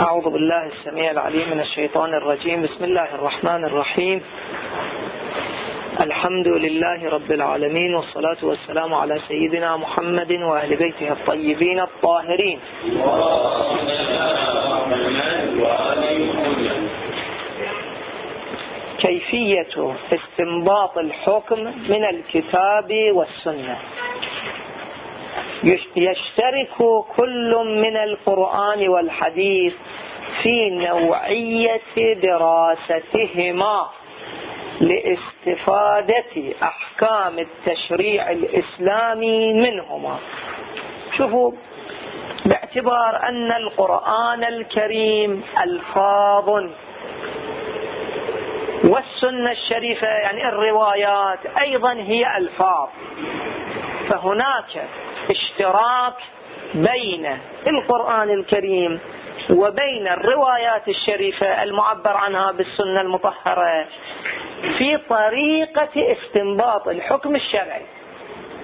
أعوذ بالله السميع العليم من الشيطان الرجيم. بسم الله الرحمن الرحيم. الحمد لله رب العالمين والصلاة والسلام على سيدنا محمد وأهل بيته الطيبين الطاهرين. كيفية استنباط الحكم من الكتاب والسنة؟ يشترك كل من القرآن والحديث في نوعية دراستهما لاستفادة أحكام التشريع الإسلامي منهما. شوفوا باعتبار أن القرآن الكريم ألفاظ والسنة الشريفة يعني الروايات أيضا هي ألفاظ فهناك اشتراك بين القرآن الكريم وبين الروايات الشريفة المعبر عنها بالسنة المطهرة في طريقة استنباط الحكم الشرعي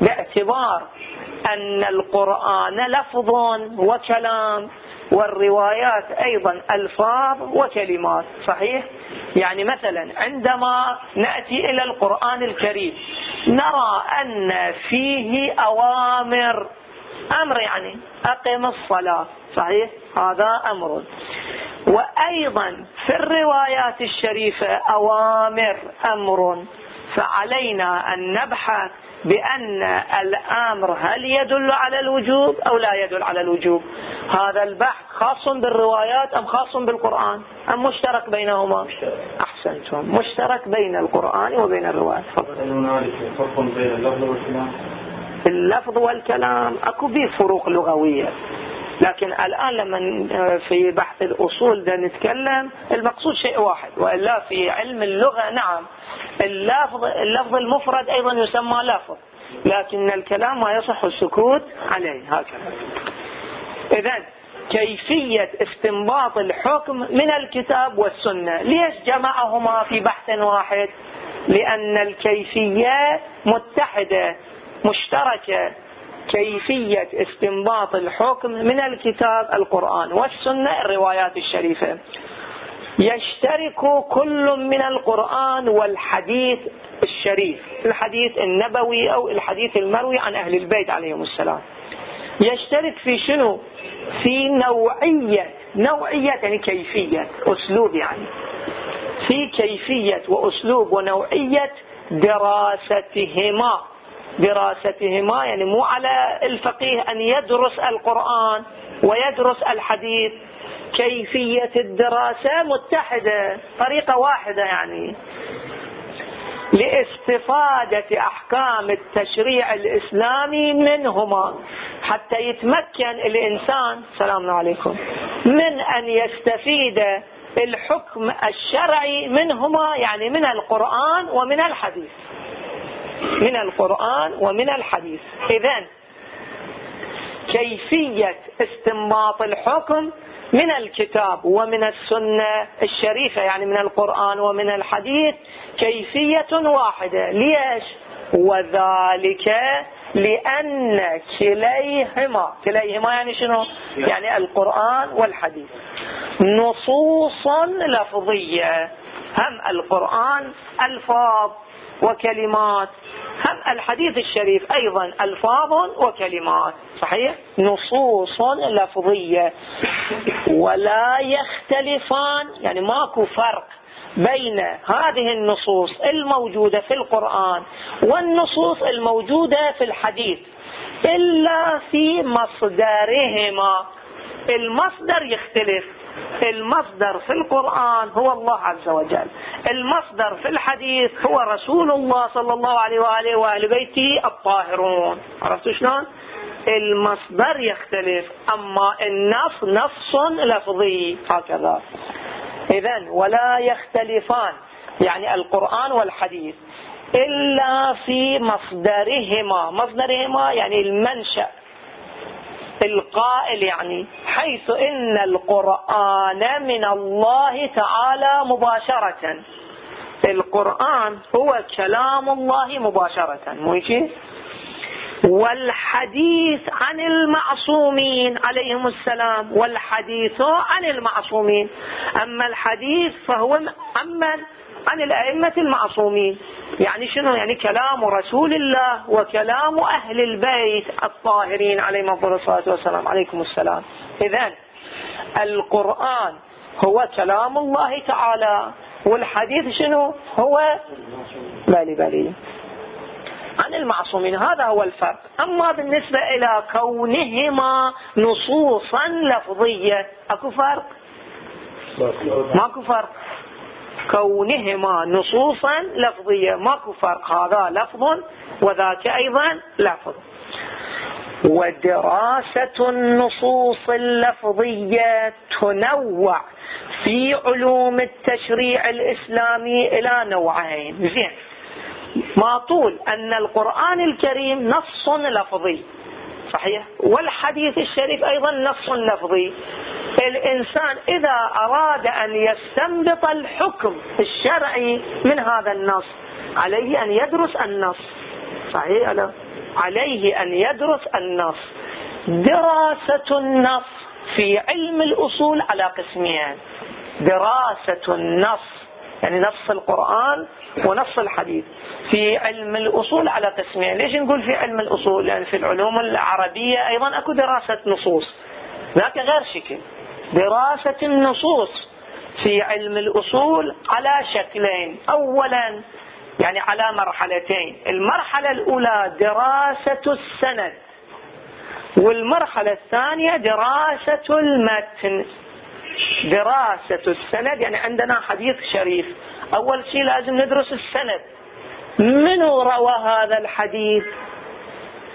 باعتبار أن القرآن لفظ وكلام والروايات أيضا ألفاظ وكلمات صحيح؟ يعني مثلا عندما نأتي إلى القرآن الكريم نرى أن فيه أوامر أمر يعني أقم الصلاة صحيح؟ هذا أمر. وأيضا في الروايات الشريفة أوامر أمر. فعلينا أن نبحث بأن الأمر هل يدل على الوجوب أو لا يدل على الوجوب؟ هذا البحث خاص بالروايات أم خاص بالقرآن؟ أم مشترك بينهما؟ أحسنتم. مشترك بين القرآن وبين الروايات فرق بين اللفظ والكلام. اللفظ والكلام أكو به فروق لغوية. لكن الآن لما في بحث الأصول ده نتكلم المقصود شيء واحد وإلا في علم اللغة نعم اللفظ, اللفظ المفرد أيضا يسمى لفظ لكن الكلام ما يصح السكوت عليه هكذا. إذا كيفية استنباط الحكم من الكتاب والسنة؟ ليش جمعهما في بحث واحد؟ لأن الكيفية متحدة مشتركة. كيفية استنباط الحكم من الكتاب القرآن والسنة الروايات الشريفة. يشترك كل من القرآن والحديث الشريف الحديث النبوي أو الحديث المروي عن أهل البيت عليهم السلام. يشترك في شنو؟ في نوعية نوعية يعني كيفية أسلوب يعني. في كيفية وأسلوب ونوعية دراستهما. دراستهما يعني مو على الفقيه أن يدرس القرآن ويدرس الحديث. كيفية الدراسة متحدة طريقة واحدة يعني. لاستفادة أحكام التشريع الإسلامي منهما حتى يتمكن الإنسان سلام عليكم من أن يستفيد الحكم الشرعي منهما يعني من القرآن ومن الحديث. من القرآن ومن الحديث. إذا كيفية استنباط الحكم من الكتاب ومن السنة الشريفة يعني من القرآن ومن الحديث كيفية واحدة. ليش؟ وذلك لأن كليهما كليهما يعني شنو؟ يعني القرآن والحديث. نصوصا لفظية هم القرآن ألفاظ وكلمات هم الحديث الشريف أيضا ألفاظ وكلمات صحيح؟ نصوص لفظية. ولا يختلفان يعني ماكو فرق بين هذه النصوص الموجودة في القرآن والنصوص الموجودة في الحديث إلا في مصدرهما. المصدر يختلف. المصدر في القرآن هو الله عز وجل. المصدر في الحديث هو رسول الله صلى الله عليه وآله وآل بيته الطاهرون. عرفتوا شلون؟ المصدر يختلف أما النص نص لفظي. هكذا. إذا ولا يختلفان يعني القرآن والحديث إلا في مصدرهما. مصدرهما يعني المنشأ. القائل يعني حيث إن القرآن من الله تعالى مباشرة. القرآن هو كلام الله مباشرة مو والحديث عن المعصومين عليهم السلام والحديث عن المعصومين. أما الحديث فهو عمن عن الأئمة المعصومين. يعني شنو؟ يعني كلام رسول الله وكلام أهل البيت الطاهرين عليهم أفضل الصلاة والسلام. عليكم السلام. إذا القرآن هو كلام الله تعالى والحديث شنو؟ هو بالي بالي عن المعصومين هذا هو الفرق. أما بالنسبة إلى كونهما نصوصا لفظية أكو فرق؟ ماكو فرق. كونهما نصوصا لفظية. ماكو فرق. هذا لفظ وذاك أيضا لفظ. ودراسة النصوص اللفظية تنوع في علوم التشريع الإسلامي إلى نوعين. زين. ما طول أن القرآن الكريم نص لفظي. صحيح؟ والحديث الشريف أيضا نص لفظي. الإنسان إذا أراد أن يستنبط الحكم الشرعي من هذا النص عليه أن يدرس النص. صحيح لا؟ عليه أن يدرس النص. دراسة النص في علم الأصول على قسمين. دراسة النص يعني نص القرآن ونص الحديث في علم الأصول على قسمين ليش نقول في علم الأصول؟ لأن في العلوم العربية أيضا أكو دراسة نصوص. ذاك غير شكل. دراسة النصوص في علم الأصول على شكلين. أولا يعني على مرحلتين. المرحلة الأولى دراسة السند. والمرحلة الثانية دراسة المتن. دراسة السند يعني عندنا حديث شريف. أول شيء لازم ندرس السند. من روى هذا الحديث؟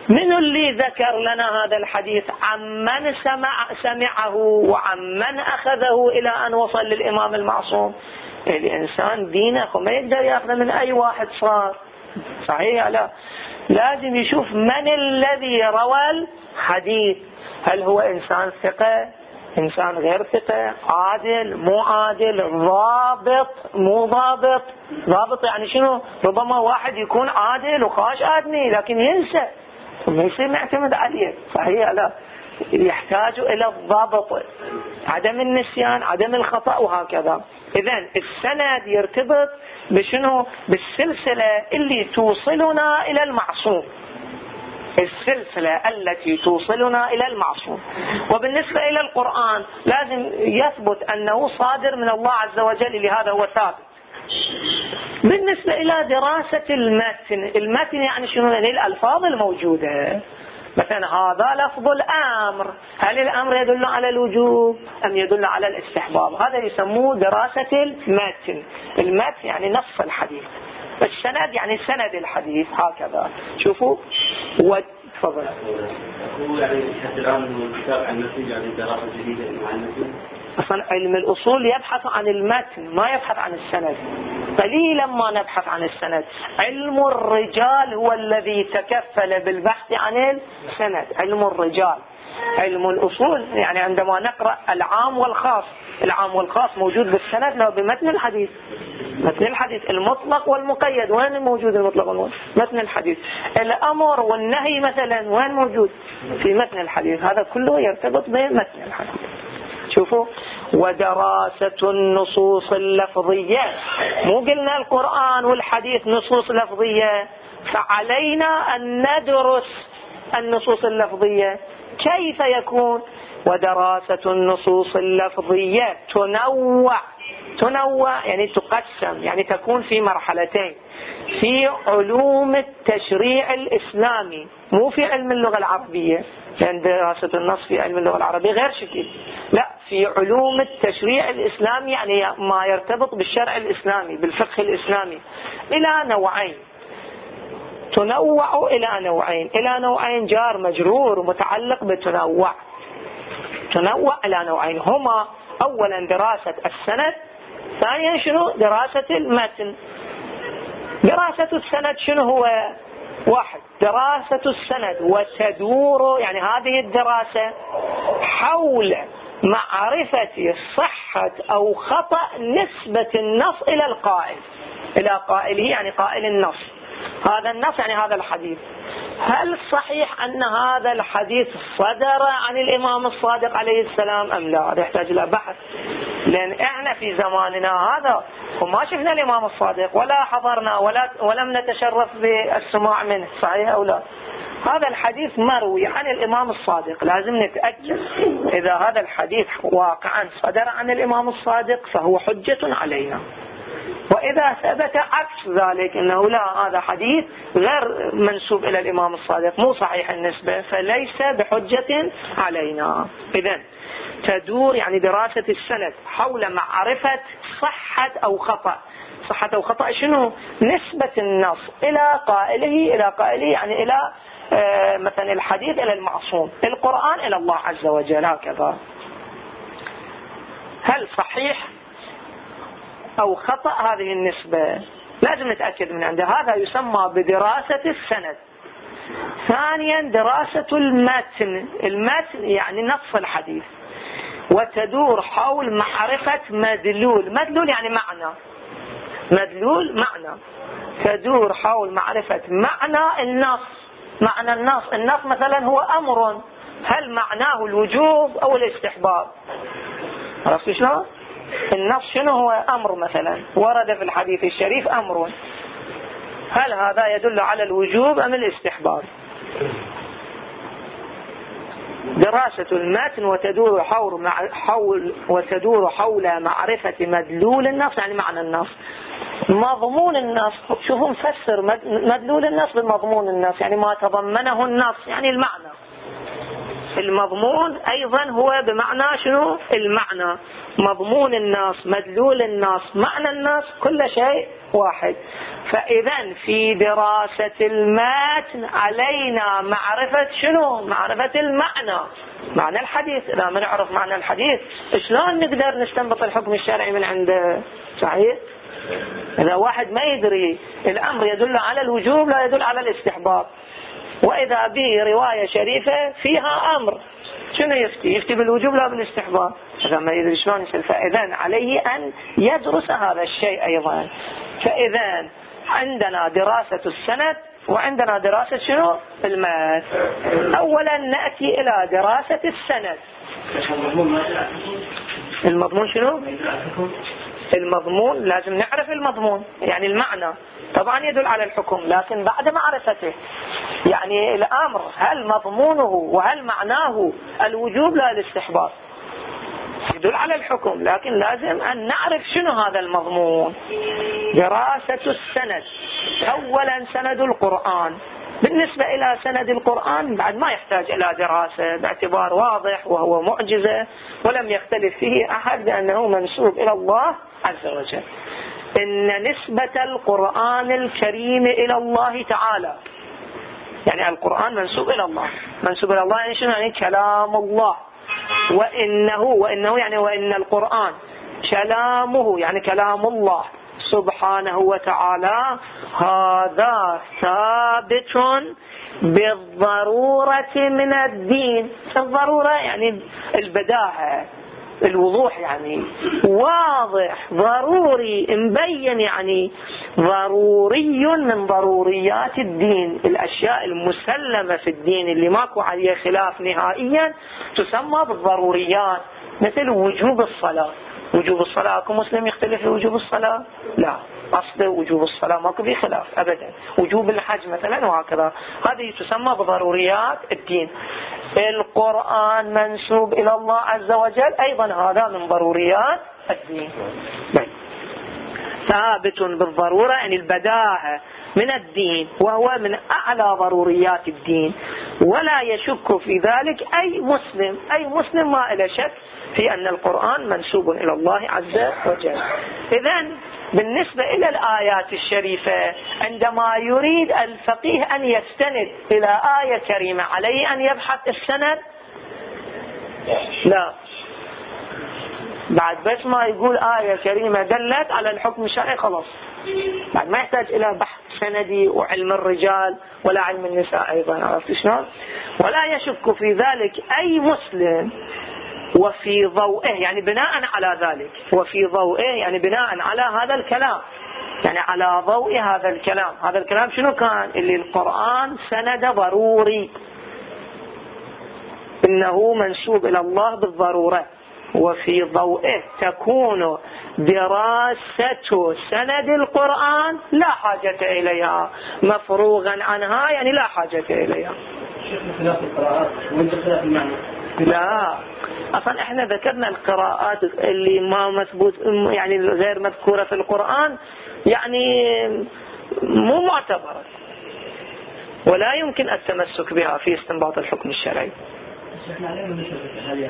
من اللي ذكر لنا هذا الحديث؟ عمن سمع سمعه وعمن أخذه إلى أن وصل للإمام المعصوم؟ الإنسان دينه وما يقدر يأخذ من أي واحد صار. صحيح لا؟ لازم يشوف من الذي روى الحديث. هل هو إنسان ثقة؟ إنسان غير ثقة عادل مو عادل ضابط مو ضابط. ضابط يعني شنو؟ ربما واحد يكون عادل وخاش آدمي لكن ينسى. ما يصير نعتمد عليه. صحيح لا؟ يحتاج إلى الضابط. عدم النسيان عدم الخطأ وهكذا. إذا السند يرتبط بشنو؟ بالسلسلة اللي توصلنا إلى المعصوم. السلسلة التي توصلنا إلى المعصوم. وبالنسبة إلى القرآن لازم يثبت أنه صادر من الله عز وجل لهذا هو ثابت. بالنسبة إلى دراسة المتن المتن يعني شنو؟ يعني الألفاظ الموجودة. مثلا هذا لفظ الأمر. هل الأمر يدل على الوجوب أم يدل على الاستحباب؟ هذا يسموه دراسة المتن. المتن يعني نص الحديث. السند يعني سند الحديث هكذا. شوفوا. تفضل. هو يعني الآن الكتاب عن يعني دراسة جديدة المتن أصلا علم الأصول يبحث عن المتن ما يبحث عن السند. قليلا ما نبحث عن السند. علم الرجال هو الذي تكفل بالبحث عن السند. علم الرجال. علم الأصول يعني عندما نقرأ العام والخاص. العام والخاص موجود بالسند لو بمتن الحديث. متن الحديث؟ المطلق والمقيد. وين موجود المطلق والمقيد؟ متن الحديث. الأمر والنهي مثلا وين موجود؟ في متن الحديث. هذا كله يرتبط بمتن الحديث. شوفوا. ودراسة النصوص اللفظية. مو قلنا القرآن والحديث نصوص لفظية. فعلينا أن ندرس النصوص اللفظية. كيف يكون؟ ودراسة النصوص اللفظية تنوع. تنوع يعني تقسم يعني تكون في مرحلتين. في علوم التشريع الإسلامي مو في علم اللغة العربية لأن دراسة النص في علم اللغة العربية غير شكل. لا في علوم التشريع الإسلامي يعني ما يرتبط بالشرع الإسلامي بالفقه الإسلامي إلى نوعين. تنوع إلى نوعين. إلى نوعين جار مجرور متعلق بتنوع تنوع إلى نوعين. هما أولا دراسة السند ثانيا شنو؟ دراسة المتن. دراسة السند شنو هو؟ واحد. دراسة السند وتدور يعني هذه الدراسة حول معرفة صحة أو خطأ نسبة النص إلى القائل. إلى قائله يعني قائل النص. هذا النص يعني هذا الحديث. هل صحيح أن هذا الحديث صدر عن الإمام الصادق عليه السلام أم لا؟ هذا يحتاج إلى بحث. لأن إحنا في زماننا هذا وما شفنا الإمام الصادق ولا حضرنا ولا ولم نتشرف بالسماع منه. صحيح أو لا؟ هذا الحديث مروي عن الإمام الصادق. لازم نتأكد إذا هذا الحديث واقعا صدر عن الإمام الصادق فهو حجة علينا. وإذا ثبت عكس ذلك أنه لا هذا حديث غير منسوب إلى الإمام الصادق مو صحيح النسبة فليس بحجة علينا. إذا تدور يعني دراسة السند حول معرفة صحة أو خطأ. صحة أو خطأ شنو؟ نسبة النص إلى قائله إلى قائله يعني إلى آه، مثلا الحديث إلى المعصوم القرآن إلى الله عز وجل هكذا. هل صحيح؟ أو خطأ هذه النسبة. لازم نتأكد من عنده هذا يسمى بدراسة السند. ثانيا دراسة المتن. المتن يعني نص الحديث. وتدور حول معرفة مدلول. مدلول يعني معنى. مدلول معنى. تدور حول معرفة معنى النص. معنى النص. النص مثلا هو أمر. هل معناه الوجوب أو الاستحباب؟ عرفت شلون؟ النص شنو هو؟ أمر مثلا. ورد في الحديث الشريف أمر. هل هذا يدل على الوجوب أم الاستحباب؟ دراسة المتن وتدور حول, مع حول وتدور حول معرفة مدلول النص يعني معنى النص. مضمون النص. شوفوا نفسر مدلول النص بمضمون النص يعني ما تضمنه النص يعني المعنى. المضمون أيضا هو بمعنى شنو؟ المعنى. مضمون النص مدلول النص معنى النص كل شيء واحد. فإذا في دراسة المتن علينا معرفة شنو؟ معرفة المعنى. معنى الحديث. إذا ما نعرف معنى الحديث شلون نقدر نستنبط الحكم الشرعي من عنده؟ صحيح؟ إذا واحد ما يدري الأمر يدل على الوجوب لا يدل على الاستحباب. وإذا به رواية شريفة فيها أمر. شنو يفتي يفتي بالوجوب لا بالاستحباب. إذا ما يدري شلون يصير. فإذا عليه أن يدرس هذا الشيء أيضا. فإذا عندنا دراسة السند وعندنا دراسة شنو؟ المات أولا نأتي إلى دراسة السند. المضمون شنو؟ المضمون لازم نعرف المضمون يعني المعنى. طبعا يدل على الحكم لكن بعد معرفته. يعني الأمر هل مضمونه وهل معناه الوجوب لا الاستحباب؟ يدل على الحكم لكن لازم أن نعرف شنو هذا المضمون. دراسة السند أولا سند القرآن. بالنسبة إلى سند القرآن بعد ما يحتاج إلى دراسة باعتبار واضح وهو معجزة ولم يختلف فيه أحد بأنه منسوب إلى الله عز وجل. إن نسبة القرآن الكريم إلى الله تعالى يعني القرآن منسوب إلى الله. منسوب إلى الله يعني شنو يعني؟ كلام الله. وإنه وإنه يعني وإن القرآن كلامه يعني كلام الله. سبحانه وتعالى هذا ثابت بالضرورة من الدين. الضرورة يعني البداهة. الوضوح يعني. واضح ضروري مبين يعني ضروري من ضروريات الدين. الأشياء المسلمة في الدين اللي ماكو عليها خلاف نهائيا تسمى بالضروريات مثل وجوب الصلاة. وجوب الصلاة أكو مسلم يختلف في وجوب الصلاة؟ لا. أصل وجوب الصلاة ماكو في خلاف أبدا. وجوب الحج مثلا وهكذا. هذه تسمى بضروريات الدين. القرآن منسوب إلى الله عز وجل. أيضا هذا من ضروريات الدين. بي. ثابت بالضرورة يعني البداهة من الدين وهو من أعلى ضروريات الدين. ولا يشك في ذلك أي مسلم. أي مسلم ما إلى شك في أن القرآن منسوب إلى الله عز وجل. إذا بالنسبة إلى الآيات الشريفة عندما يريد الفقيه أن يستند إلى آية كريمة عليه أن يبحث السند؟ لا. بعد بس ما يقول آية كريمة دلت على الحكم الشرعي خلاص. بعد ما يحتاج إلى بحث سندي وعلم الرجال ولا علم النساء أيضا عرفت شلون؟ ولا يشك في ذلك أي مسلم وفي ضوئه يعني بناء على ذلك وفي ضوئه يعني بناء على هذا الكلام يعني على ضوء هذا الكلام. هذا الكلام شنو كان؟ اللي القرآن سند ضروري. إنه منسوب إلى الله بالضرورة. وفي ضوئه تكون دراسة سند القرآن لا حاجة إليها. مفروغا عنها يعني لا حاجة إليها. خلاف القراءات وإنت خلاف المعنى. لا. أصلا إحنا ذكرنا القراءات اللي ما مثبوت يعني غير مذكورة في القرآن يعني مو معتبرة. ولا يمكن التمسك بها في استنباط الحكم الشرعي.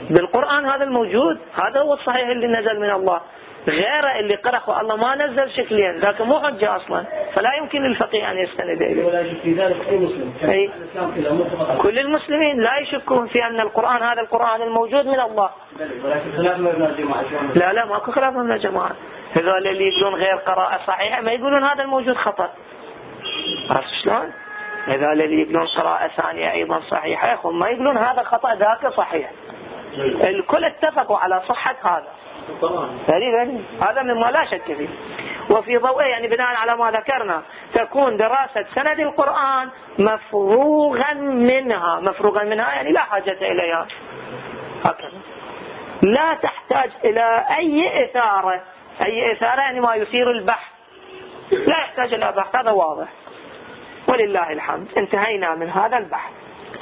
بالقرآن هذا الموجود هذا هو الصحيح اللي نزل من الله. غيره اللي قرأ الله ما نزل شكليا ذاك مو حجة أصلا. فلا يمكن للفقيه أن يستند إليه. ولا يشك في ذلك أي مسلم. أي. كل المسلمين لا يشكون في أن القرآن هذا القرآن الموجود من الله. لا لا ماكو خلاف من الجماعة. هذول اللي يقولون غير قراءة صحيحة ما يقولون هذا الموجود خطأ. عرفت شلون؟ هذول اللي يقولون قراءة ثانية أيضا صحيحة هم ما يقولون هذا خطأ ذاك صحيح. الكل اتفقوا على صحة هذا. غريب هذا مما لا شك فيه. وفي ضوء يعني بناء على ما ذكرنا تكون دراسة سند القرآن مفروغا منها. مفروغا منها يعني لا حاجة إليها. هكذا لا تحتاج إلى أي إثارة. أي إثارة يعني ما يثير البحث. لا يحتاج إلى بحث. هذا واضح. ولله الحمد. انتهينا من هذا البحث.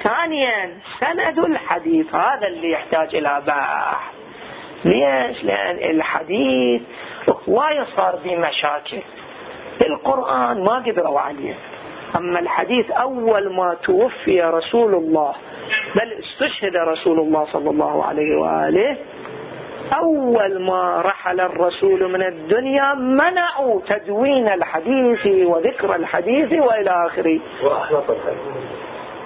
ثانيا سند الحديث. هذا اللي يحتاج إلى بحث. ليش؟ لأن الحديث وايد صار به مشاكل القرآن ما قدروا عليه. أما الحديث أول ما توفي رسول الله بل استشهد رسول الله صلى الله عليه وآله أول ما رحل الرسول من الدنيا منعوا تدوين الحديث وذكر الحديث وإلى آخره. وأحلط الحديث.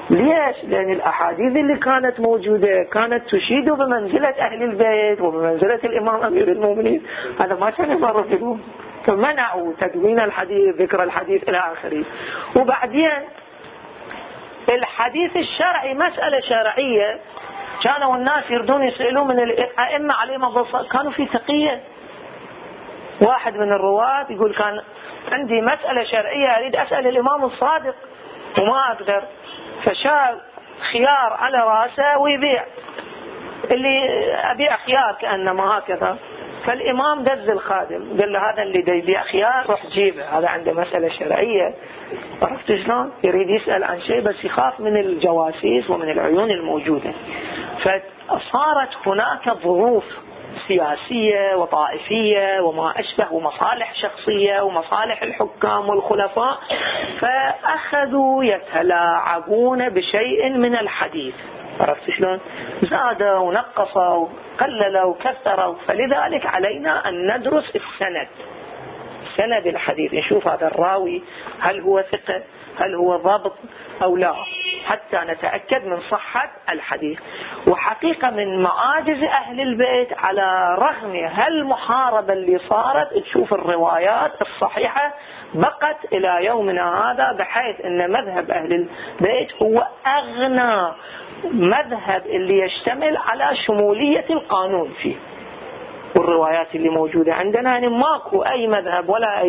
ليش؟ لأن الأحاديث اللي كانت موجودة كانت تشيد بمنزلة أهل البيت وبمنزلة الإمام أمير المؤمنين. هذا ما كان يمر فيهم فمنعوا تدوين الحديث ذكر الحديث إلى آخره. وبعدين الحديث الشرعي مسألة شرعية. كانوا الناس يردون يسألون من الأئمة عليهم الضصة كانوا في تقية. واحد من الرواة يقول كان عندي مسألة شرعية أريد أسأل الإمام الصادق. وما أقدر. فشال خيار على راسه ويبيع. اللي أبيع خيار كأنما هكذا. فالإمام دز الخادم قال له هذا اللي يبيع خيار روح جيبه. هذا عنده مسألة شرعية. عرفت شلون؟ يريد يسأل عن شيء بس يخاف من الجواسيس ومن العيون الموجودة. فصارت هناك ظروف سياسية وطائفية وما أشبه ومصالح شخصية ومصالح الحكام والخلفاء فأخذوا يتلاعبون بشيء من الحديث. عرفت شلون؟ زادوا ونقصوا قللوا كثروا فلذلك علينا أن ندرس السند. سند الحديث. نشوف هذا الراوي هل هو ثقة هل هو ضابط أو لا. حتى نتأكد من صحة الحديث. وحقيقة من معاجز أهل البيت على رغم هالمحاربة اللي صارت تشوف الروايات الصحيحة بقت إلى يومنا هذا بحيث أن مذهب أهل البيت هو أغنى مذهب اللي يشتمل على شمولية القانون فيه. والروايات اللي موجودة عندنا يعني ماكو أي مذهب ولا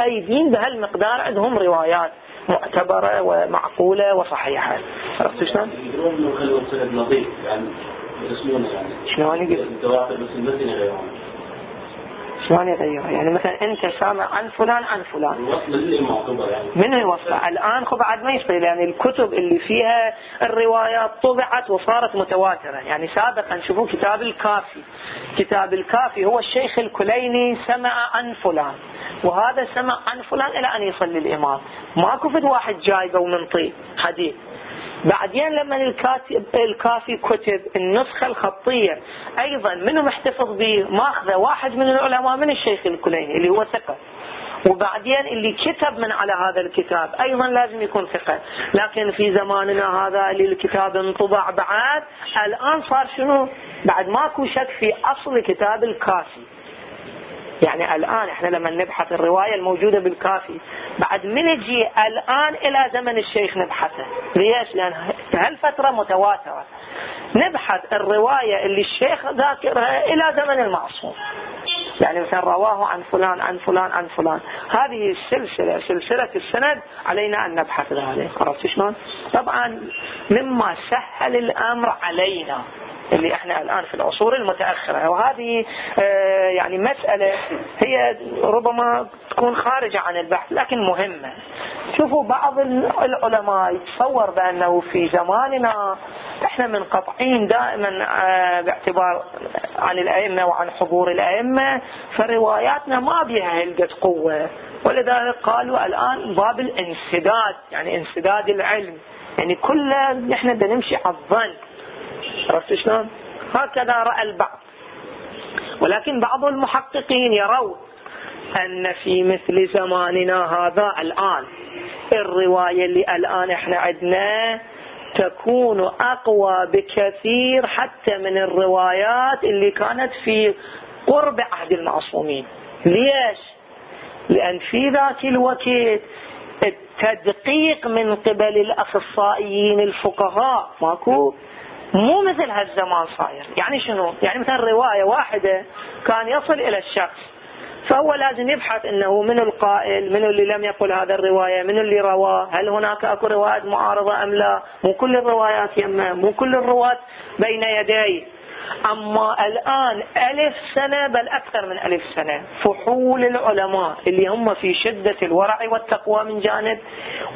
أي دين بهالمقدار عندهم روايات. معتبرة ومعقولة وصحيحة عرفت شلون؟ يعني يعني شلون يقول؟ الدواخل بس المتن يغيرون شلون يغيرها؟ يعني مثلا أنت سامع عن فلان عن فلان. يعني؟ من يوصله الآن خب بعد ما يصير يعني الكتب اللي فيها الروايات طبعت وصارت متواترة. يعني سابقا شوفوا كتاب الكافي. كتاب الكافي هو الشيخ الكليني سمع عن فلان. وهذا سمع عن فلان إلى أن يصلي الإمام. ماكو فد واحد جايبه ومنطي حديث. بعدين لما الكاتب الكافي كتب النسخة الخطية أيضا منه محتفظ به؟ ماخذه واحد من العلماء من الشيخ الكليني اللي هو ثقة. وبعدين اللي كتب من على هذا الكتاب أيضا لازم يكون ثقة. لكن في زماننا هذا اللي الكتاب انطبع بعد. الآن صار شنو؟ بعد ماكو شك في أصل كتاب الكافي. يعني الآن إحنا لما نبحث الرواية الموجودة بالكافي بعد من نجي الآن إلى زمن الشيخ نبحثه؟ ليش؟ لأن هالفترة متواترة. نبحث الرواية اللي الشيخ ذاكرها إلى زمن المعصوم. يعني مثلا رواه عن فلان عن فلان عن فلان. هذه السلسلة سلسلة السند علينا أن نبحث ذلك. عرفت شلون؟ طبعا مما سهل الأمر علينا. اللي إحنا الآن في العصور المتأخرة. وهذه آه، يعني مسألة هي ربما تكون خارجة عن البحث لكن مهمة. شوفوا بعض العلماء يتصور بأنه في زماننا إحنا منقطعين دائما آه، باعتبار عن الأئمة وعن حضور الأئمة فرواياتنا ما بها هلقة قوة. ولذلك قالوا الآن باب الانسداد يعني انسداد العلم. يعني كله نحن بنمشي على الظن. عرفت شلون؟ هكذا رأى البعض. ولكن بعض المحققين يرون أن في مثل زماننا هذا الآن. الرواية اللي الآن إحنا عندنا تكون أقوى بكثير حتى من الروايات اللي كانت في قرب عهد المعصومين. ليش؟ لأن في ذاك الوقت التدقيق من قبل الأخصائيين الفقهاء. ماكو؟ مو مثل هالزمان صاير. يعني شنو؟ يعني مثلا رواية واحدة كان يصل إلى الشخص فهو لازم يبحث إنه من القائل من اللي لم يقل هذا الرواية من اللي رواه هل هناك أكو روايات معارضة أم لا؟ مو كل الروايات يمه مو كل الرواة بين يديه أما الآن ألف سنة بل أكثر من ألف سنة. فحول العلماء اللي هم في شدة الورع والتقوى من جانب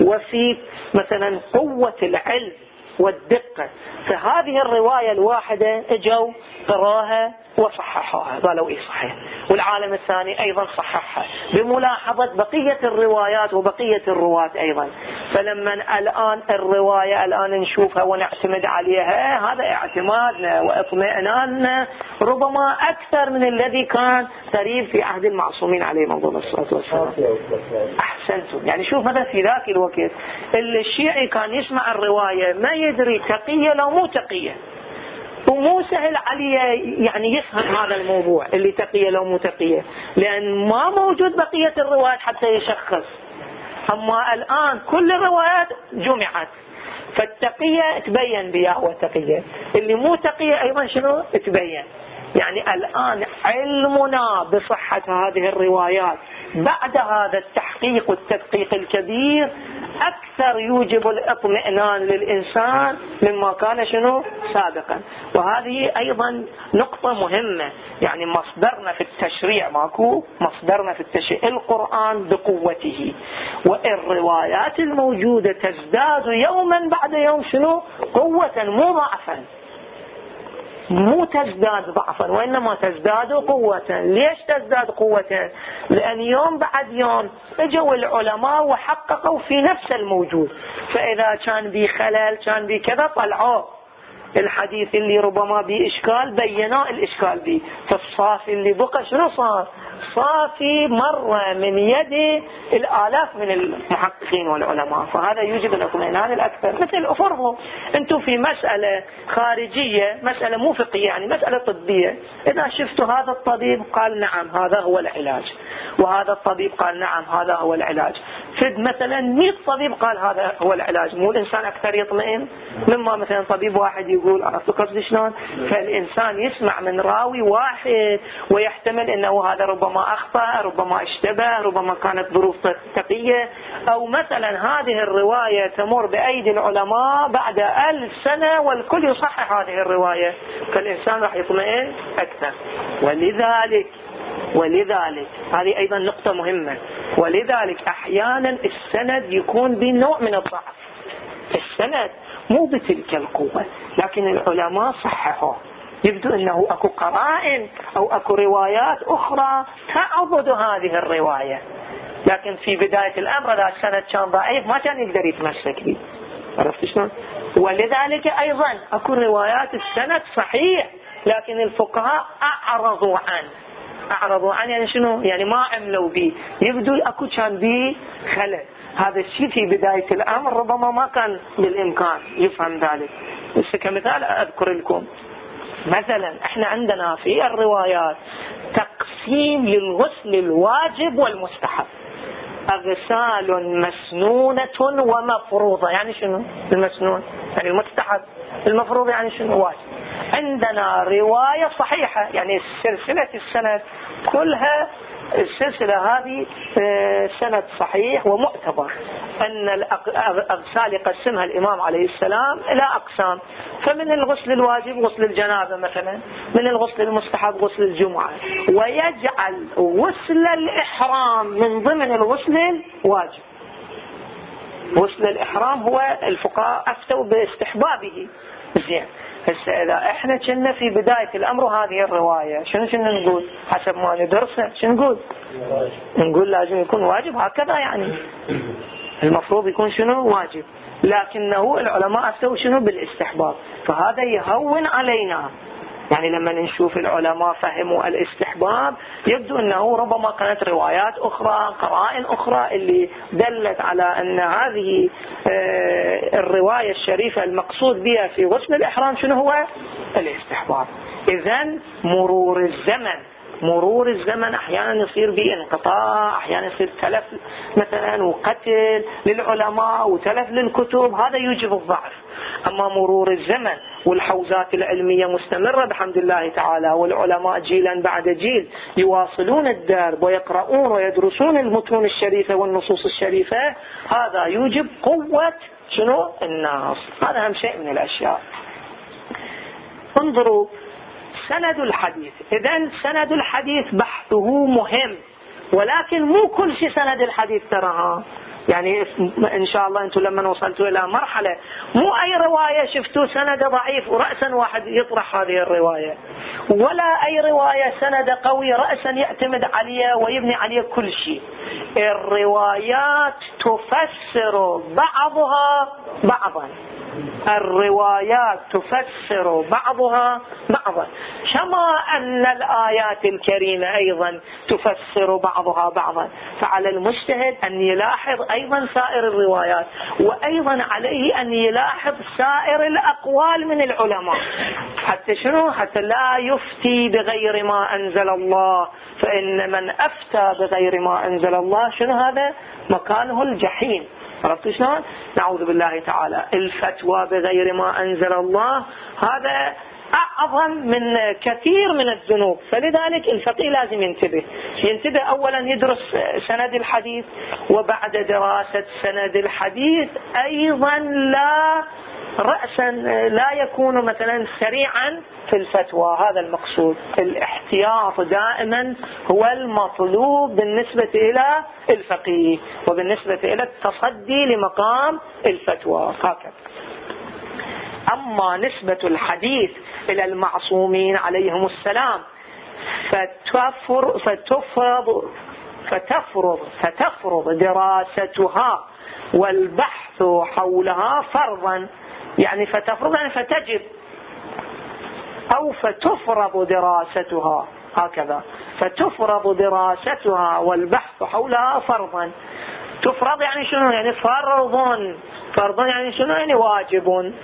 وفي مثلا قوة العلم والدقة. فهذه الرواية الواحدة إجوا قراها وصححوها قالوا إيه صحيح. والعالم الثاني أيضا صححها. بملاحظة بقية الروايات وبقية الرواة أيضا. فلما الآن الرواية الآن نشوفها ونعتمد عليها هذا اعتمادنا واطمئناننا ربما أكثر من الذي كان قريب في عهد المعصومين عليهم افضل الصلاة والسلام أحسنتم. يعني شوف مثلا في ذاك الوقت. الشيعي كان يسمع الرواية ما يدري تقية لو مو تقية. ومو سهل عليه يعني يفهم هذا الموضوع اللي تقية لو مو تقية. لأن ما موجود بقية الروايات حتى يشخص. أما الآن كل الروايات جمعت. فالتقية تبين بيا والتقية اللي مو تقية أيضا شنو؟ تبين. يعني الآن علمنا بصحة هذه الروايات. بعد هذا التحقيق والتدقيق الكبير أكثر يوجب الاطمئنان للإنسان مما كان شنو؟ سابقا. وهذه أيضا نقطة مهمة. يعني مصدرنا في التشريع ماكو مصدرنا في التشريع. القرآن بقوته. والروايات الموجودة تزداد يوما بعد يوم شنو؟ قوة مو ضعفا مو تزداد ضعفا وإنما تزداد قوة ليش تزداد قوة لأن يوم بعد يوم إجوا العلماء وحققوا في نفس الموجود. فإذا كان بي خلل كان بي كذا طلعوه الحديث اللي ربما بي إشكال بيناه الإشكال بي. فالصافي اللي بقى شنو صار؟ صافي مرة من يد الآلاف من المحققين والعلماء. فهذا يوجب الاطمئنان الأكثر. مثل أفرضوا أنتم في مسألة خارجية مسألة مو فقهية يعني مسألة طبية. إذا شفتوا هذا الطبيب قال نعم هذا هو العلاج. وهذا الطبيب قال نعم هذا هو العلاج. فد مثلا 100 طبيب قال هذا هو العلاج. مو الإنسان أكثر يطمئن؟ مما مثلا طبيب واحد يقول عرفتوا قصدي شلون؟ فالإنسان يسمع من راوي واحد ويحتمل أنه هذا ربما أخطأ ربما اشتبه ربما كانت ظروف تقية أو مثلا هذه الرواية تمر بأيدي العلماء بعد ألف سنة والكل يصحح هذه الرواية. فالإنسان راح يطمئن أكثر. ولذلك ولذلك هذه أيضا نقطة مهمة. ولذلك أحيانا السند يكون بنوع من الضعف. السند مو بتلك القوة لكن العلماء صححوه. يبدو إنه أكو قرائن أو أكو روايات أخرى تعضد هذه الرواية. لكن في بداية الأمر إذا السند كان ضعيف ما كان يقدر يتمسك به عرفت شلون؟ ولذلك أيضا أكو روايات السند صحيح لكن الفقهاء أعرضوا عنه أعرضوا عنه يعني شنو؟ يعني ما عملوا به يبدو أكو كان به خلل. هذا الشيء في بداية الأمر ربما ما كان بالإمكان يفهم ذلك. بس كمثال أذكر لكم. مثلا إحنا عندنا في الروايات تقسيم للغسل الواجب والمستحب. أغسال مسنونة ومفروضة. يعني شنو المسنون؟ يعني المستحب. المفروض يعني شنو؟ واجب. عندنا رواية صحيحة. يعني سلسلة السند كلها السلسلة هذه آه، سند صحيح ومعتبر أن الأغسال يقسمها الإمام عليه السلام إلى أقسام. فمن الغسل الواجب غسل الجنابة مثلا من الغسل المستحب غسل الجمعة. ويجعل غسل الإحرام من ضمن الغسل الواجب. غسل الإحرام هو الفقهاء أفتوا باستحبابه. زين. هسه إذا إحنا كنا في بداية الأمر هذه الرواية شنو كنا نقول؟ حسب ما ندرسه شنو نقول؟ نقول لازم يكون واجب هكذا يعني. المفروض يكون شنو؟ واجب. لكنه العلماء افتوا شنو؟ بالاستحباب. فهذا يهون علينا. يعني لما نشوف العلماء فهموا الاستحباب يبدو أنه ربما كانت روايات أخرى قرائن أخرى اللي دلت على أن هذه آه، الرواية الشريفة المقصود بها في غسل الإحرام شنو هو؟ الاستحباب. إذا مرور الزمن. مرور الزمن أحيانا يصير به انقطاع أحيانا يصير تلف مثلا وقتل للعلماء وتلف للكتب هذا يوجب الضعف. أما مرور الزمن والحوزات العلمية مستمرة بحمد الله تعالى والعلماء جيلا بعد جيل يواصلون الدرب ويقرؤون ويدرسون المتون الشريفة والنصوص الشريفة هذا يوجب قوة شنو؟ الناس. هذا أهم شيء من الأشياء. انظروا سند الحديث. إذا سند الحديث بحثه مهم. ولكن مو كل شيء سند الحديث تراها. يعني إن شاء الله أنتم لما وصلتوا إلى مرحلة. مو أي رواية شفتوا سند ضعيف وراسا واحد يطرح هذه الرواية. ولا أي رواية سند قوي راسا يعتمد عليها ويبني عليه كل شيء. الروايات تفسر بعضها بعضا. الروايات تفسر بعضها بعضا. كما أن الآيات الكريمة أيضا تفسر بعضها بعضا. فعلى المجتهد أن يلاحظ أيضا سائر الروايات وأيضا عليه أن يلاحظ سائر الأقوال من العلماء. حتى شنو؟ حتى لا يفتي بغير ما أنزل الله. فإن من أفتى بغير ما أنزل الله شنو هذا؟ مكانه الجحيم. عرفت شلون؟ نعوذ بالله تعالى. الفتوى بغير ما أنزل الله هذا أعظم من كثير من الذنوب. فلذلك الفقيه لازم ينتبه. ينتبه أولا يدرس سند الحديث وبعد دراسة سند الحديث أيضا لا رأسا لا يكون مثلا سريعا في الفتوى. هذا المقصود. الاحتياط دائما هو المطلوب بالنسبة إلى الفقيه وبالنسبة إلى التصدي لمقام الفتوى. هكذا. أما نسبة الحديث إلى المعصومين عليهم السلام فتفر فتفرض فتفرض فتفرض دراستها والبحث حولها فرضا. يعني فتفرض يعني فتجب. أو فتفرض دراستها. هكذا. فتفرض دراستها والبحث حولها فرضا. تفرض يعني شنو؟ يعني فرض. فرض يعني شنو؟ يعني واجب.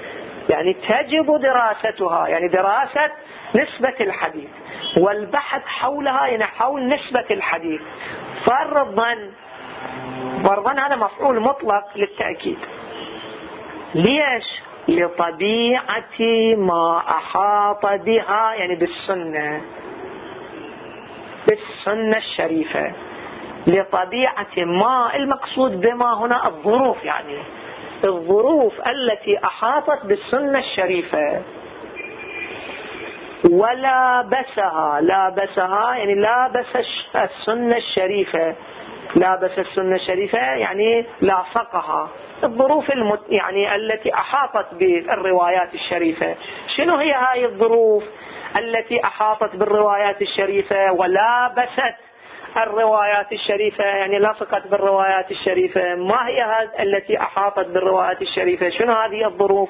يعني تجب دراستها. يعني دراسة نسبة الحديث. والبحث حولها يعني حول نسبة الحديث. فرضا. فرضا هذا مفعول مطلق للتأكيد. ليش؟ لطبيعة ما أحاط بها يعني بالسنة بالسنة الشريفة. لطبيعة ما المقصود بما هنا؟ الظروف يعني. الظروف التي أحاطت بالسنة الشريفة. ولابسها لابسها يعني لابس السنة الشريفة. لابس السنة الشريفة يعني لاصقها الظروف المت يعني التي أحاطت بالروايات الشريفة. شنو هي هاي الظروف التي أحاطت بالروايات الشريفة؟ ولابست الروايات الشريفة يعني لصقت بالروايات الشريفة. ما هي هذه التي أحاطت بالروايات الشريفة؟ شنو هذه الظروف؟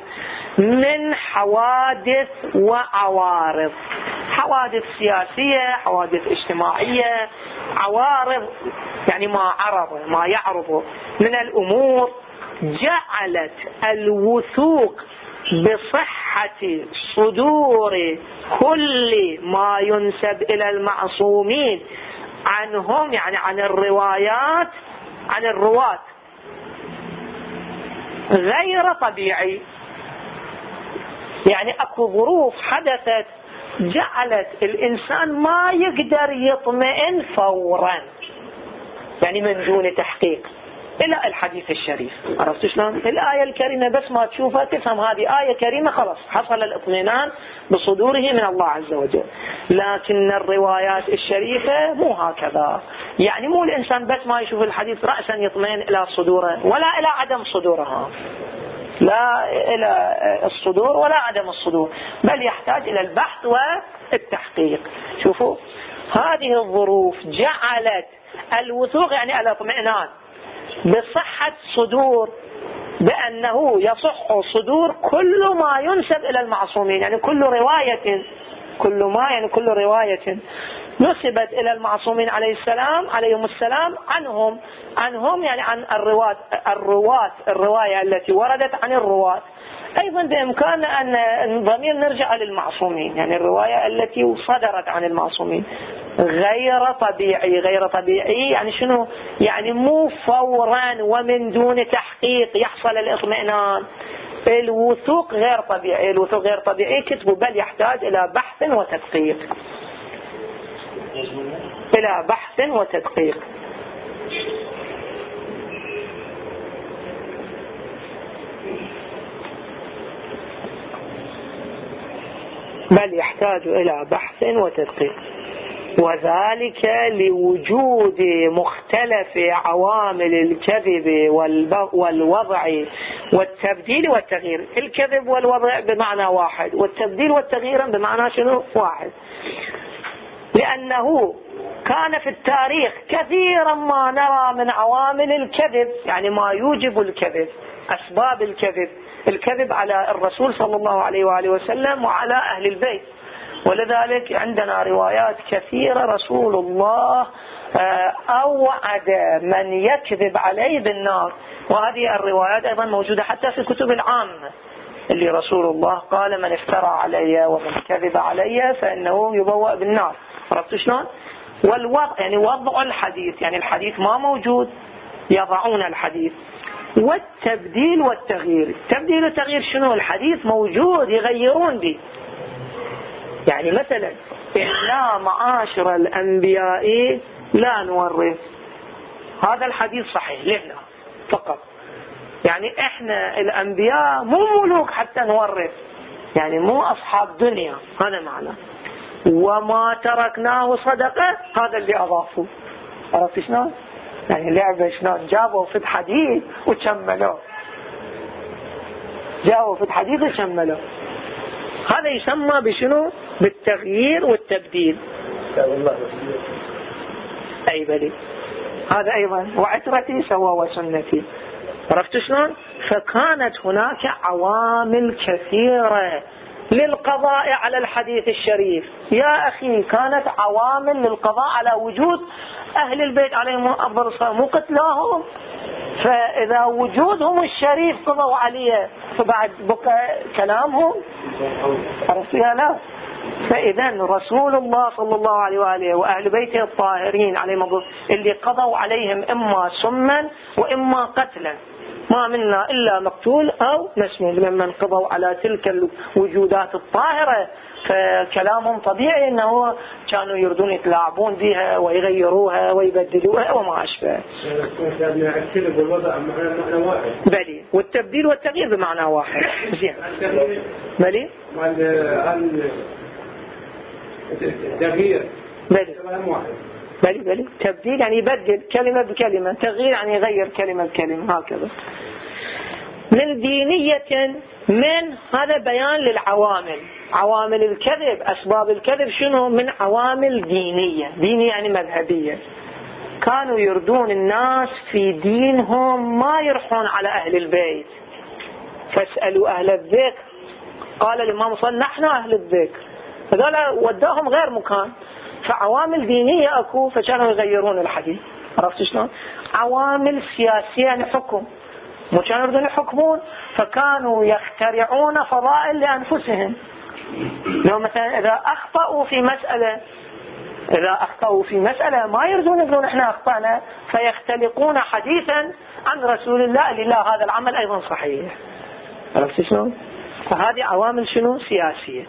من حوادث وعوارض. حوادث سياسية حوادث اجتماعية عوارض يعني ما عرض ما يعرض من الأمور جعلت الوثوق بصحة صدور كل ما ينسب إلى المعصومين. عنهم يعني عن الروايات عن الرواة. غير طبيعي. يعني أكو ظروف حدثت جعلت الإنسان ما يقدر يطمئن فورا. يعني من دون تحقيق. إلى الحديث الشريف. عرفت شلون؟ الآية الكريمة بس ما تشوفها تفهم هذه آية كريمة خلاص. حصل الاطمئنان بصدوره من الله عز وجل. لكن الروايات الشريفة مو هكذا. يعني مو الإنسان بس ما يشوف الحديث رأسا يطمئن إلى صدوره ولا إلى عدم صدورها لا إلى الصدور ولا عدم الصدور بل يحتاج إلى البحث والتحقيق. شوفوا هذه الظروف جعلت الوثوق يعني الاطمئنان. بصحة صدور بأنه يصح صدور كل ما ينسب إلى المعصومين يعني كل رواية كل ما يعني كل رواية نسبت إلى المعصومين عليه السلام عليهم السلام عنهم عنهم يعني عن الرواة الرواة الرواية التي وردت عن الرواة. أيضا بإمكاننا أن ضمير نرجع للمعصومين يعني الرواية التي صدرت عن المعصومين. غير طبيعي غير طبيعي يعني شنو؟ يعني مو فورا ومن دون تحقيق يحصل الاطمئنان. الوثوق غير طبيعي الوثوق غير طبيعي كتبوا بل يحتاج إلى بحث وتدقيق. إلى بحث وتدقيق. بل يحتاج إلى بحث وتدقيق. وذلك لوجود مختلف عوامل الكذب والوضع والتبديل والتغيير. الكذب والوضع بمعنى واحد والتبديل والتغيير بمعنى شنو؟ واحد. لأنه كان في التاريخ كثيرا ما نرى من عوامل الكذب يعني ما يوجب الكذب أسباب الكذب. الكذب على الرسول صلى الله عليه وآله وسلم وعلى أهل البيت. ولذلك عندنا روايات كثيرة. رسول الله آه، أوعد من يكذب عليه بالنار. وهذه الروايات أيضا موجودة حتى في الكتب العامة. اللي رسول الله قال من افترى علي ومن كذب علي فإنه يبوأ بالنار. عرفت شلون؟ والوضع يعني وضع الحديث يعني الحديث ما موجود يضعون الحديث. والتبديل والتغيير. التبديل والتغيير شنو؟ الحديث موجود يغيرون به. يعني مثلا إحنا معاشر الأنبياء لا نورث. هذا الحديث صحيح لنا فقط. يعني إحنا الأنبياء مو ملوك حتى نورث. يعني مو أصحاب دنيا هذا معنى. وما تركناه صدقة هذا اللي اضافوه عرفت شلون؟ يعني لعبة شلون؟ جابوا في الحديث وكملوه جابوا في الحديث وكملوه هذا يسمى بشنو؟ بالتغيير والتبديل. أي بلي هذا أيضا. وعترتي سوى وسنتي. عرفت شلون؟ فكانت هناك عوامل كثيرة للقضاء على الحديث الشريف. يا أخي كانت عوامل للقضاء على وجود أهل البيت عليهم أفضل الصلاة مو قتلاهم. فإذا وجودهم الشريف قضوا عليه فبعد بقى كلامهم. عرفت؟ لا. فإذا رسول الله صلى الله عليه وآله وأهل بيته الطاهرين عليهم اللي قضوا عليهم إما سما وإما قتلا. ما منا إلا مقتول أو مسموم ممن قضوا على تلك الوجودات الطاهرة فكلامهم طبيعي أنه كانوا يردون يتلاعبون بها ويغيروها ويبدلوها وما أشبه. بلي. والتبديل والتغيير بمعنى واحد. زين. بلي. التغيير بلي. بلي بلي. تبديل يعني يبدل كلمة بكلمة. تغيير يعني يغير كلمة بكلمة. هكذا. من دينية من هذا بيان للعوامل. عوامل الكذب أسباب الكذب شنو؟ من عوامل دينية. دينية يعني مذهبية. كانوا يردون الناس في دينهم ما يرحون على أهل البيت. فاسألوا أهل الذكر. قال الإمام صلى نحن أهل الذكر. فقال وداهم غير مكان. فعوامل دينية أكو فكانوا يغيرون الحديث. عرفت شلون؟ عوامل سياسية يعني حكم. مو كانوا يريدون يحكمون فكانوا يخترعون فضائل لأنفسهم. لو مثلا إذا أخطأوا في مسألة إذا أخطأوا في مسألة ما يريدون يقولون إحنا أخطأنا فيختلقون حديثا عن رسول الله لا هذا العمل أيضا صحيح. عرفت شلون؟ فهذه عوامل شنو؟ سياسية.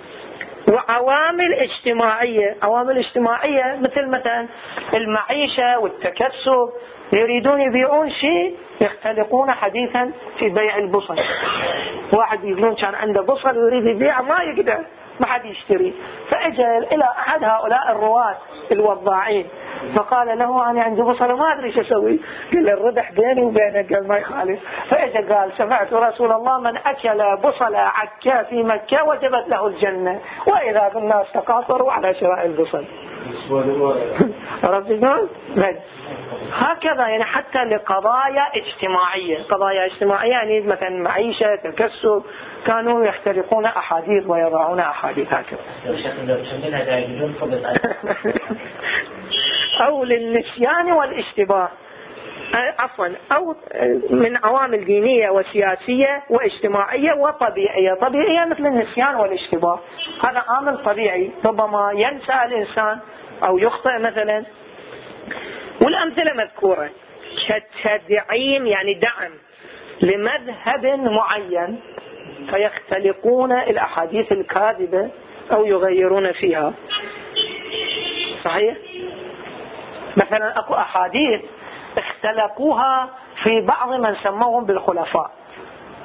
وعوامل اجتماعية. عوامل اجتماعية مثل مثلا المعيشة والتكسب. يريدون يبيعون شيء يختلقون حديثا في بيع البصل. واحد يقولون كان عنده بصل ويريد يبيع ما يقدر ما حد يشتري. فاجى إلى أحد هؤلاء الرواة الوضاعين. فقال له أنا عندي بصل وما أدري شو أسوي. قال له الربح بيني وبينك. قال ما يخالف. فاجى قال سمعت رسول الله من أكل بصل عكا في مكة وجبت له الجنة وإذا بالناس تقاطروا على شراء البصل. عرفت شلون؟ هكذا يعني حتى لقضايا اجتماعية. قضايا اجتماعية يعني مثلا معيشة تكسب. كانوا يخترقون أحاديث ويضعون أحاديث هكذا. أو للنسيان والاشتباه عفوا أو من عوامل دينية وسياسية واجتماعية وطبيعية. طبيعية مثل النسيان والاشتباه هذا عامل طبيعي. ربما ينسى الإنسان أو يخطئ مثلا. والأمثلة مذكورة. كتدعيم يعني دعم لمذهب معين فيختلقون الأحاديث الكاذبة أو يغيرون فيها. صحيح؟ مثلا أكو أحاديث اختلقوها في بعض من سموهم بالخلفاء.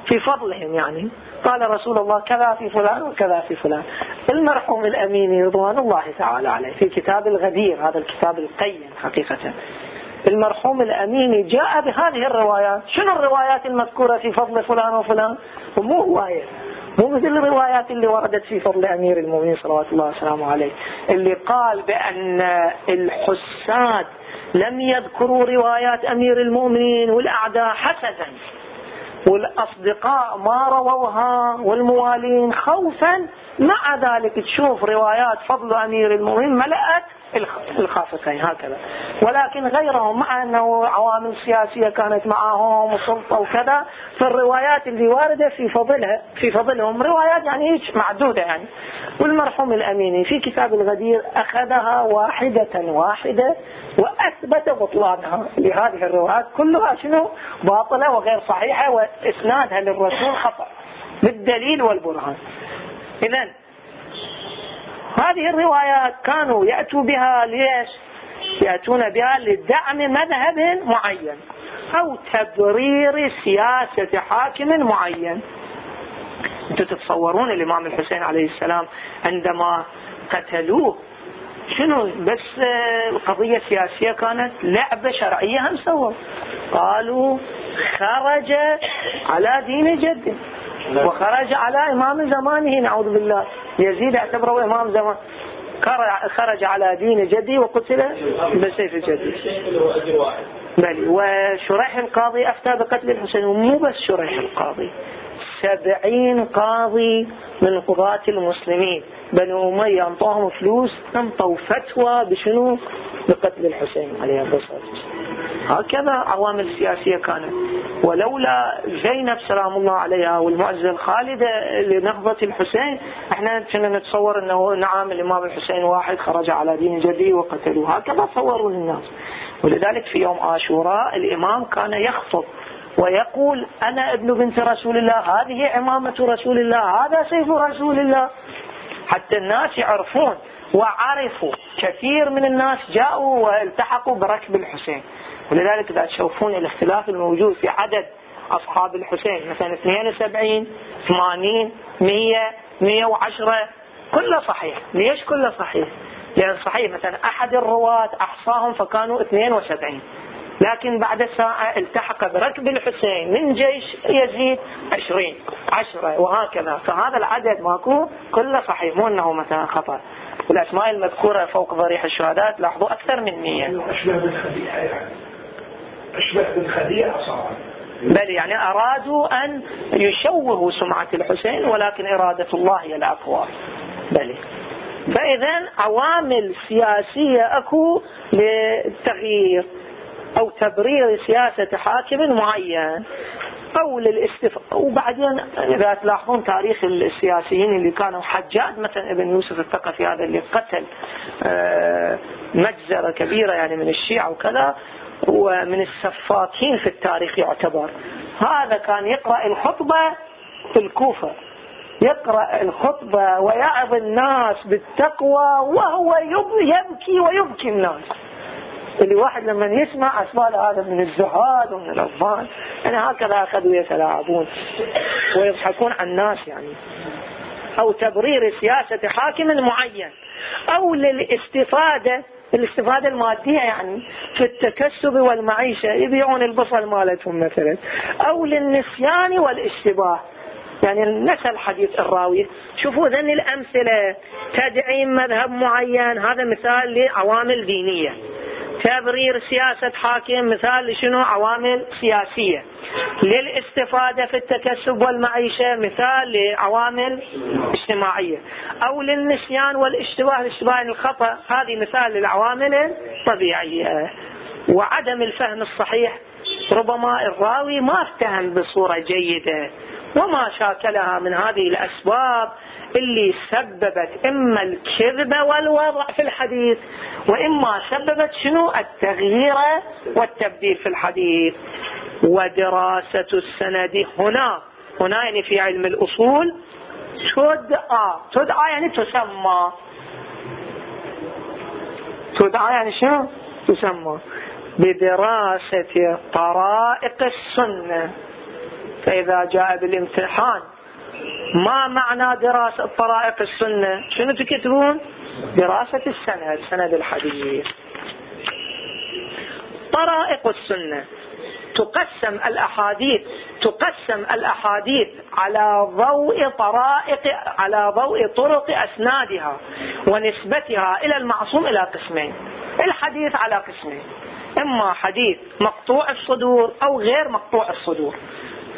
في فضلهم يعني. قال رسول الله كذا في فلان وكذا في فلان. المرحوم الأميني رضوان الله تعالى عليه في كتاب الغدير هذا الكتاب القيم حقيقة. المرحوم الأميني جاء بهذه الروايات. شنو الروايات المذكورة في فضل فلان وفلان؟ ومو هواية مو مثل الروايات اللي وردت في فضل أمير المؤمنين صلوات الله وسلامه عليه اللي قال بأن الحساد لم يذكروا روايات أمير المؤمنين والأعداء حسدا والأصدقاء ما رووها والموالين خوفا مع ذلك تشوف روايات فضل أمير المؤمنين ملأت الخافتين هكذا. ولكن غيرهم مع أنه عوامل سياسية كانت معهم وسلطة وكذا فالروايات اللي واردة في فضلها في فضلهم روايات يعني معدودة يعني. والمرحوم الأميني في كتاب الغدير أخذها واحدة واحدة وأثبت بطلانها لهذه الروايات كلها شنو؟ باطلة وغير صحيحة وإسنادها للرسول خطأ. بالدليل والبرهان. إذا هذه الروايات كانوا يأتوا بها ليش؟ يأتون بها لدعم مذهب معين أو تبرير سياسة حاكم معين. أنتم تتصورون الإمام الحسين عليه السلام عندما قتلوه شنو بس القضية السياسية كانت لعبة شرعية هم سووا. قالوا خرج على دين جده وخرج على إمام زمانه نعوذ بالله. يزيد اعتبره إمام زمان. خرج على دين جدي وقتل بسيف جدي بل وشريح القاضي أفتى بقتل الحسين ومو بس شريح القاضي سبعين قاضي من قضاة المسلمين بنو أمية أنطوهم فلوس أنطوا فتوى بشنو؟ بقتل الحسين عليه الصلاة والسلام. هكذا عوامل سياسية كانت. ولولا زينب سلام الله عليها والمعزة الخالدة لنهضة الحسين إحنا كنا نتصور إنه نعم الإمام الحسين واحد خرج على دين جدي وقتلوه. هكذا تصوروا للناس. ولذلك في يوم عاشوراء الإمام كان يخطب ويقول أنا ابن بنت رسول الله هذه عمامة رسول الله هذا سيف رسول الله. حتى الناس يعرفون وعرفوا كثير من الناس جاءوا والتحقوا بركب الحسين. ولذلك إذا تشوفون الاختلاف الموجود في عدد أصحاب الحسين مثلا 72 80 100 110 كله صحيح. ليش كله صحيح؟ لأن صحيح مثلا أحد الرواة أحصاهم فكانوا 72 لكن بعد ساعة التحق بركب الحسين من جيش يزيد 20 10 وهكذا. فهذا العدد ماكو كله صحيح. مو أنه مثلا خطأ. والأسماء المذكورة فوق ضريح الشهادات لاحظوا أكثر من 100 أشبه بالخديعة صارت بل يعني أرادوا أن يشوهوا سمعة الحسين ولكن إرادة الله هي الأقوى. بل. فإذا عوامل سياسية أكو للتغيير أو تبرير سياسة حاكم معين أو للاستفاء وبعدين إذا تلاحظون تاريخ السياسيين اللي كانوا حجاج مثلا ابن يوسف الثقفي هذا اللي قتل آه، مجزرة كبيرة يعني من الشيعة وكذا ومن السفاكين في التاريخ يعتبر. هذا كان يقرأ الخطبة في الكوفة. يقرأ الخطبة ويعظ الناس بالتقوى وهو يبكي ويبكي الناس. اللي واحد لما يسمع أسباب هذا من الزهاد ومن الأطفال يعني هكذا أخذوا يتلاعبون ويضحكون على الناس يعني. أو تبرير سياسة حاكم معين أو للاستفادة الاستفادة المادية يعني في التكسب والمعيشة يبيعون البصل مالتهم مثلا. أو للنسيان والاشتباه. يعني نسى الحديث الراوي. شوفوا ذن الأمثلة. تدعيم مذهب معين. هذا مثال لعوامل دينية. تبرير سياسة حاكم مثال لشنو عوامل سياسية. للاستفادة في التكسب والمعيشة مثال لعوامل اجتماعية. أو للنسيان والاشتباه الاشتباه الخطأ هذه مثال للعوامل الطبيعية. وعدم الفهم الصحيح ربما الراوي ما افتهم بصورة جيدة. وما شاكلها من هذه الأسباب اللي سببت إما الكذب والوضع في الحديث وإما سببت شنو؟ التغيير والتبديل في الحديث. ودراسة السند هنا هنا يعني في علم الأصول تدعى تدعى يعني تسمى. تدعى يعني شنو؟ تسمى. بدراسة طرائق السنة. فإذا جاء بالامتحان ما معنى دراسة طرائق السنة؟ شنو تكتبون؟ دراسة السند سند الحديث. طرائق السنة تقسم الأحاديث تقسم الأحاديث على ضوء طرائق على ضوء طرق أسنادها ونسبتها إلى المعصوم إلى قسمين. الحديث على قسمين. إما حديث مقطوع الصدور أو غير مقطوع الصدور.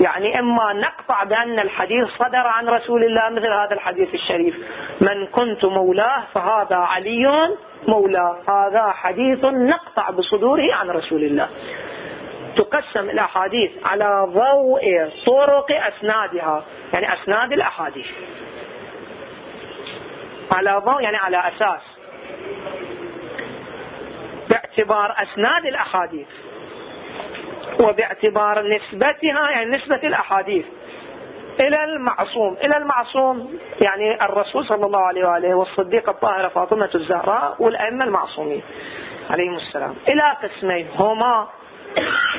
يعني إما نقطع بأن الحديث صدر عن رسول الله مثل هذا الحديث الشريف. من كنت مولاه فهذا علي مولاه هذا حديث نقطع بصدوره عن رسول الله. تقسم الأحاديث على ضوء طرق أسنادها يعني أسناد الأحاديث. على ضوء يعني على أساس. باعتبار أسناد الأحاديث. وباعتبار نسبتها يعني نسبة الأحاديث. إلى المعصوم إلى المعصوم يعني الرسول صلى الله عليه وآله والصديقة الطاهرة فاطمة الزهراء والأئمة المعصومين عليهم السلام. إلى قسمين هما.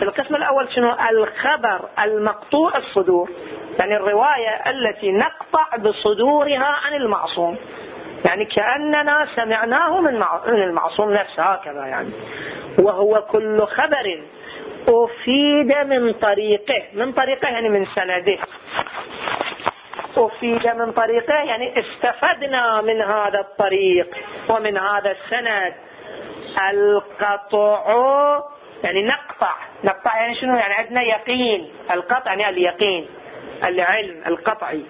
القسم الأول شنو؟ الخبر المقطوع الصدور يعني الرواية التي نقطع بصدورها عن المعصوم. يعني كأننا سمعناه من المعصوم نفسه هكذا يعني. وهو كل خبر أفيد من طريقه. من طريقه يعني من سنده. أفيد من طريقه يعني استفدنا من هذا الطريق ومن هذا السند. القطع يعني نقطع. نقطع يعني شنو؟ يعني عندنا يقين. القطع يعني اليقين. العلم القطعي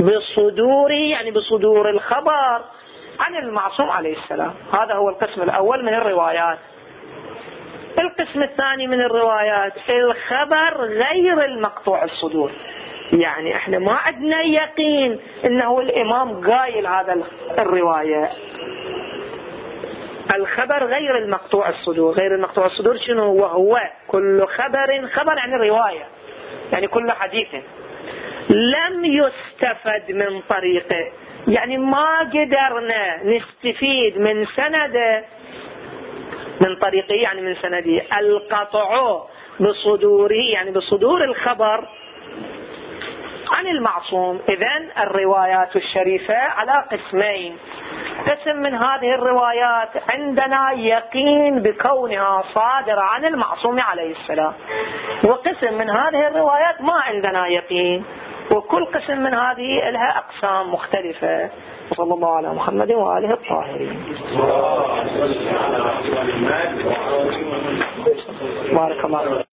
بصدور يعني بصدور الخبر عن المعصوم عليه السلام. هذا هو القسم الأول من الروايات. القسم الثاني من الروايات الخبر غير المقطوع الصدور. يعني إحنا ما عندنا يقين إنه الإمام قايل هذا الرواية. الخبر غير المقطوع الصدور. غير المقطوع الصدور شنو؟ وهو كل خبر خبر يعني رواية. يعني كل حديث. لم يستفد من طريقه. يعني ما قدرنا نستفيد من سنده من طريقه يعني من سنده القطع بصدوره يعني بصدور الخبر عن المعصوم. اذا الروايات الشريفة على قسمين. قسم من هذه الروايات عندنا يقين بكونها صادرة عن المعصوم عليه السلام. وقسم من هذه الروايات ما عندنا يقين. وكل قسم من هذه لها أقسام مختلفة. وصلى الله على محمد وآله الطاهرين. بارك الله